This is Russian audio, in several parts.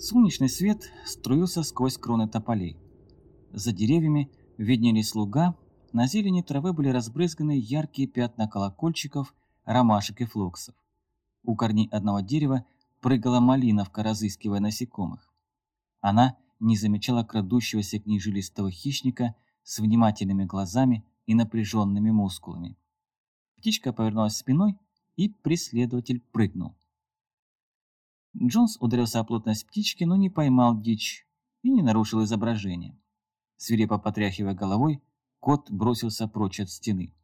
Солнечный свет струился сквозь кроны тополей. За деревьями виднелись луга, на зелени травы были разбрызганы яркие пятна колокольчиков, ромашек и флоксов. У корней одного дерева прыгала малиновка, разыскивая насекомых. Она не замечала крадущегося к ней жилистого хищника с внимательными глазами и напряженными мускулами. Птичка повернулась спиной, и преследователь прыгнул. Джонс ударился о плотность птички, но не поймал дичь и не нарушил изображение. Свирепо потряхивая головой, кот бросился прочь от стены.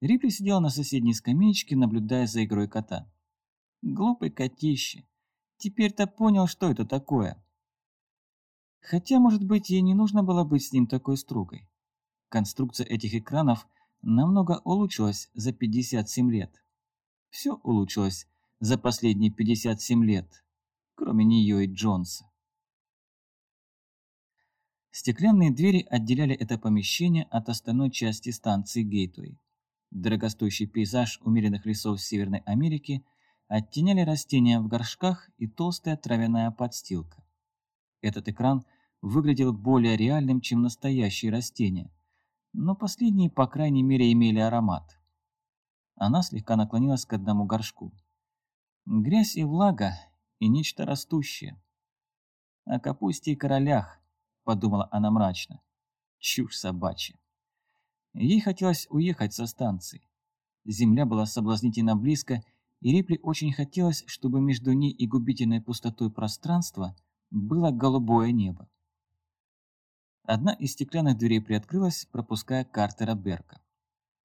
Рипли сидел на соседней скамеечке, наблюдая за игрой кота. Глупый котище. Теперь-то понял, что это такое. Хотя, может быть, ей не нужно было быть с ним такой строгой. Конструкция этих экранов намного улучшилась за 57 лет. Все улучшилось за последние 57 лет, кроме нее и Джонса. Стеклянные двери отделяли это помещение от остальной части станции Гейтвей. Дорогостоящий пейзаж умеренных лесов Северной Америки оттеняли растения в горшках и толстая травяная подстилка. Этот экран выглядел более реальным, чем настоящие растения, но последние, по крайней мере, имели аромат. Она слегка наклонилась к одному горшку. Грязь и влага, и нечто растущее. О капусте и королях, подумала она мрачно. Чушь собачья. Ей хотелось уехать со станции. Земля была соблазнительно близко, и Рипли очень хотелось, чтобы между ней и губительной пустотой пространства было голубое небо. Одна из стеклянных дверей приоткрылась, пропуская Картера Берка.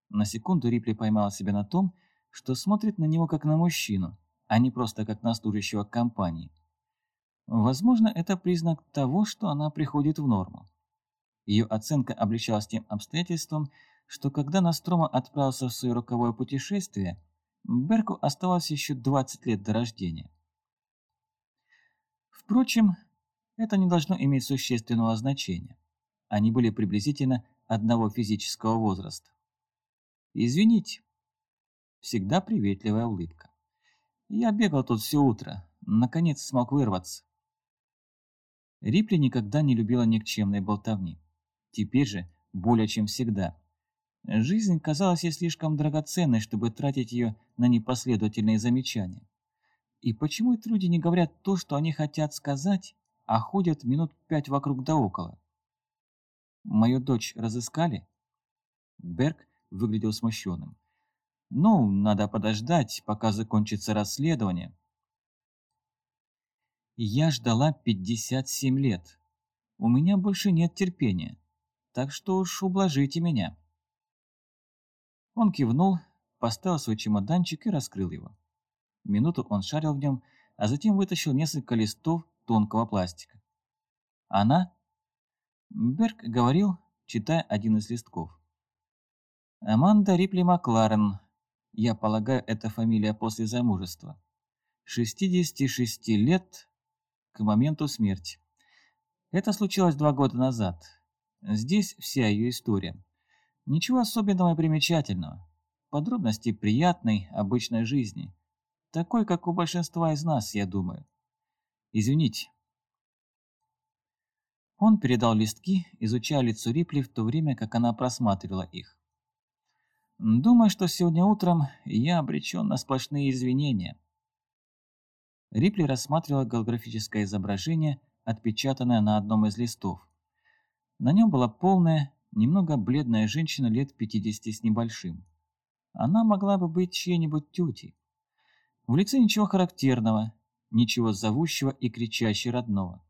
На секунду Рипли поймала себя на том, что смотрит на него как на мужчину, а не просто как на служащего компании. Возможно, это признак того, что она приходит в норму. Ее оценка обличалась тем обстоятельством, что когда Настрома отправился в свое роковое путешествие, Берку оставалось еще 20 лет до рождения. Впрочем, это не должно иметь существенного значения. Они были приблизительно одного физического возраста. «Извините». Всегда приветливая улыбка. Я бегал тут все утро, наконец смог вырваться. Рипли никогда не любила никчемной болтовни. Теперь же, более чем всегда. Жизнь казалась ей слишком драгоценной, чтобы тратить ее на непоследовательные замечания. И почему эти люди не говорят то, что они хотят сказать, а ходят минут пять вокруг да около? Мою дочь разыскали? Берг выглядел смущенным. Ну, надо подождать, пока закончится расследование. Я ждала 57 лет. У меня больше нет терпения. Так что уж ублажите меня. Он кивнул, поставил свой чемоданчик и раскрыл его. Минуту он шарил в нем, а затем вытащил несколько листов тонкого пластика. Она? Берг говорил, читая один из листков. Аманда Рипли Макларен, я полагаю, это фамилия после замужества. 66 лет к моменту смерти. Это случилось два года назад. Здесь вся ее история. Ничего особенного и примечательного. Подробности приятной, обычной жизни. Такой, как у большинства из нас, я думаю. Извините. Он передал листки, изучая лицо Рипли в то время, как она просматривала их. Думаю, что сегодня утром я обречен на сплошные извинения. Рипли рассматривала голографическое изображение, отпечатанное на одном из листов. На нем была полная, немного бледная женщина лет 50 с небольшим. Она могла бы быть чьей-нибудь тетей. В лице ничего характерного, ничего зовущего и кричащего родного.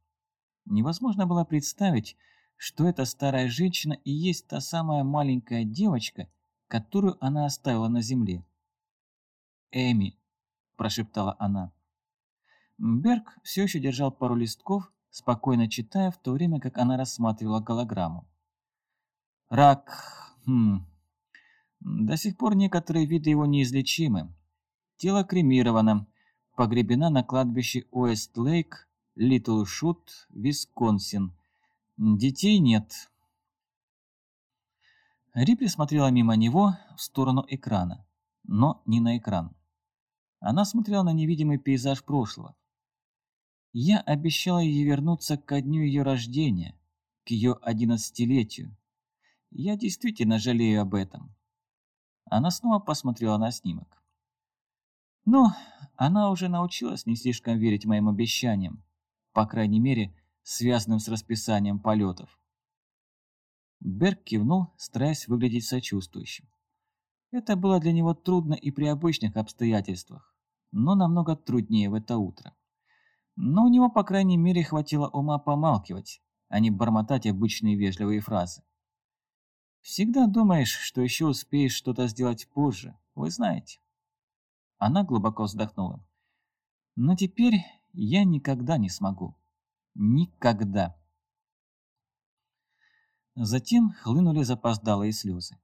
Невозможно было представить, что эта старая женщина и есть та самая маленькая девочка, которую она оставила на земле. «Эми», – прошептала она. Берг все еще держал пару листков, спокойно читая, в то время как она рассматривала голограмму. «Рак... Хм... До сих пор некоторые виды его неизлечимы. Тело кремировано, погребена на кладбище Уэст-Лейк, Литл Шут, Висконсин. Детей нет, Рипли смотрела мимо него в сторону экрана, но не на экран. Она смотрела на невидимый пейзаж прошлого. Я обещала ей вернуться ко дню ее рождения, к ее одиннадцатилетию. Я действительно жалею об этом. Она снова посмотрела на снимок. Ну, она уже научилась не слишком верить моим обещаниям, по крайней мере, связанным с расписанием полетов. Берг кивнул, стараясь выглядеть сочувствующим. Это было для него трудно и при обычных обстоятельствах, но намного труднее в это утро. Но у него, по крайней мере, хватило ума помалкивать, а не бормотать обычные вежливые фразы. Всегда думаешь, что еще успеешь что-то сделать позже, вы знаете. Она глубоко вздохнула. Но теперь я никогда не смогу. Никогда. Затем хлынули запоздалые слезы,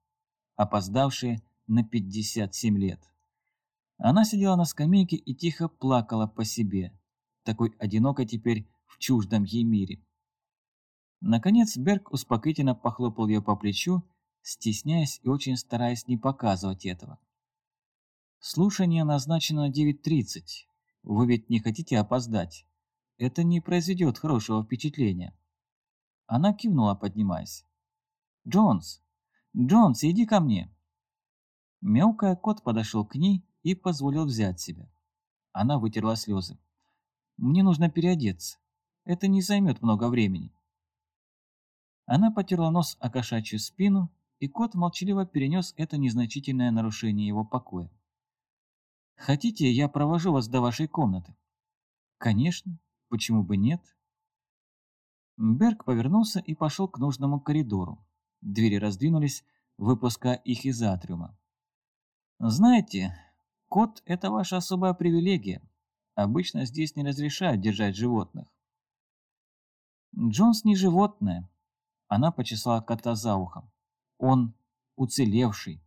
опоздавшие на 57 лет. Она сидела на скамейке и тихо плакала по себе, такой одинокой теперь в чуждом ей мире. Наконец Берг успокоительно похлопал ее по плечу, стесняясь и очень стараясь не показывать этого. «Слушание назначено на 9.30. Вы ведь не хотите опоздать. Это не произведет хорошего впечатления». Она кивнула, поднимаясь. «Джонс! Джонс, иди ко мне!» Мяукая кот подошел к ней и позволил взять себя. Она вытерла слезы. «Мне нужно переодеться. Это не займет много времени». Она потерла нос о кошачью спину, и кот молчаливо перенес это незначительное нарушение его покоя. «Хотите, я провожу вас до вашей комнаты?» «Конечно. Почему бы нет?» Берг повернулся и пошел к нужному коридору. Двери раздвинулись, выпуская их из атриума. «Знаете, кот – это ваша особая привилегия. Обычно здесь не разрешают держать животных». «Джонс не животное», – она почесала кота за ухом. «Он уцелевший,